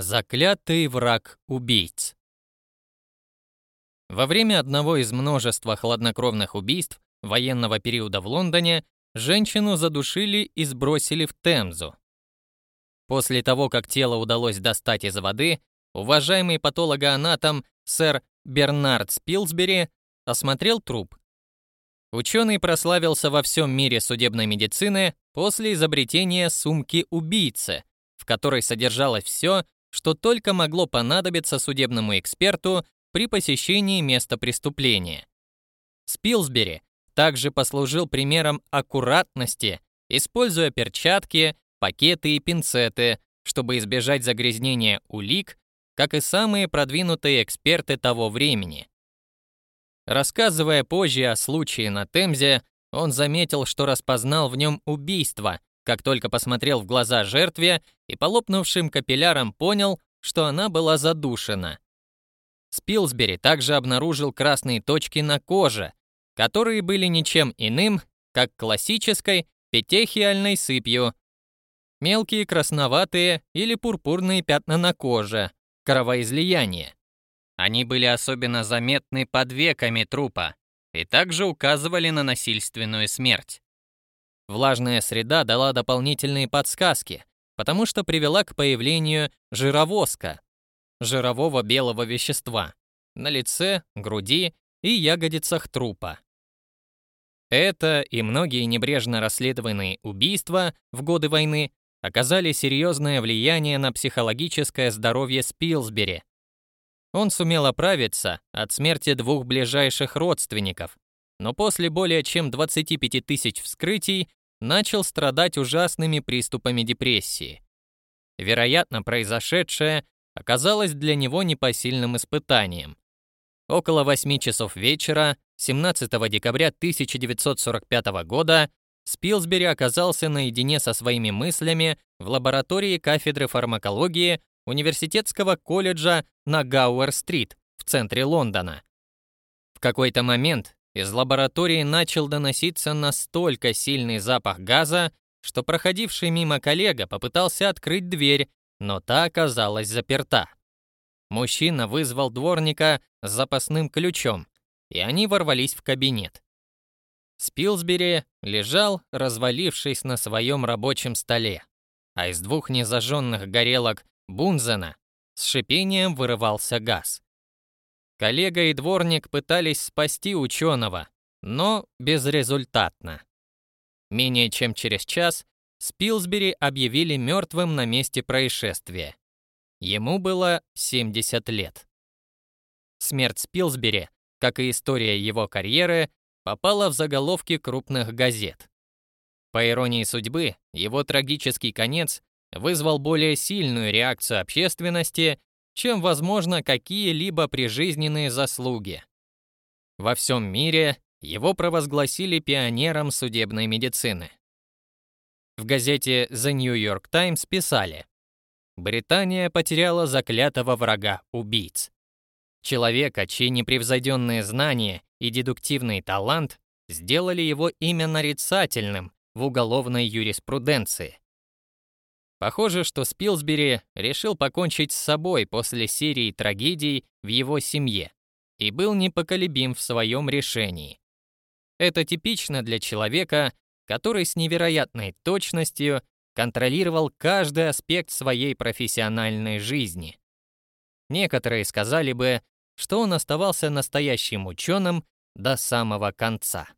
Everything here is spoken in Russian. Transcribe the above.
Заклятый враг убийц. Во время одного из множества хладнокровных убийств военного периода в Лондоне женщину задушили и сбросили в Темзу. После того, как тело удалось достать из воды, уважаемый патологоанатом сэр Бернард Спилсбери осмотрел труп. Ученый прославился во всем мире судебной медицины после изобретения сумки убийцы, в которой содержалось все, что только могло понадобиться судебному эксперту при посещении места преступления. Спилсбери также послужил примером аккуратности, используя перчатки, пакеты и пинцеты, чтобы избежать загрязнения улик, как и самые продвинутые эксперты того времени. Рассказывая позже о случае на Темзе, он заметил, что распознал в нем убийство, как только посмотрел в глаза жертве и по лопнувшим капиллярам понял, что она была задушена. Спилсбери также обнаружил красные точки на коже, которые были ничем иным, как классической петехиальной сыпью. Мелкие красноватые или пурпурные пятна на коже, кровоизлияние. Они были особенно заметны под веками трупа и также указывали на насильственную смерть. Влажная среда дала дополнительные подсказки, потому что привела к появлению жировозка, жирового белого вещества, на лице, груди и ягодицах трупа. Это и многие небрежно расследованные убийства в годы войны оказали серьезное влияние на психологическое здоровье Спилсбери. Он сумел оправиться от смерти двух ближайших родственников, но после более чем 25 тысяч вскрытий начал страдать ужасными приступами депрессии. Вероятно, произошедшее оказалось для него непосильным испытанием. Около 8 часов вечера 17 декабря 1945 года Спилсбери оказался наедине со своими мыслями в лаборатории кафедры фармакологии Университетского колледжа на Гауэр-стрит в центре Лондона. В какой-то момент из лаборатории начал доноситься настолько сильный запах газа, что проходивший мимо коллега попытался открыть дверь, но та оказалась заперта. Мужчина вызвал дворника с запасным ключом, и они ворвались в кабинет. Спилсбери лежал, развалившись на своем рабочем столе, а из двух незажженных горелок Бунзена с шипением вырывался газ. Коллега и дворник пытались спасти ученого, но безрезультатно. Менее чем через час Спилсбери объявили мертвым на месте происшествия. Ему было 70 лет. Смерть Спилсбери, как и история его карьеры, попала в заголовки крупных газет. По иронии судьбы, его трагический конец вызвал более сильную реакцию общественности, чем, возможно, какие-либо прижизненные заслуги. Во всем мире его провозгласили пионером судебной медицины. В газете The New York Times писали «Британия потеряла заклятого врага убийц. Человека, чьи непревзойденные знания и дедуктивный талант сделали его имя нарицательным в уголовной юриспруденции. Похоже, что Спилсбери решил покончить с собой после серии трагедий в его семье и был непоколебим в своем решении. Это типично для человека, который с невероятной точностью контролировал каждый аспект своей профессиональной жизни. Некоторые сказали бы, что он оставался настоящим ученым до самого конца.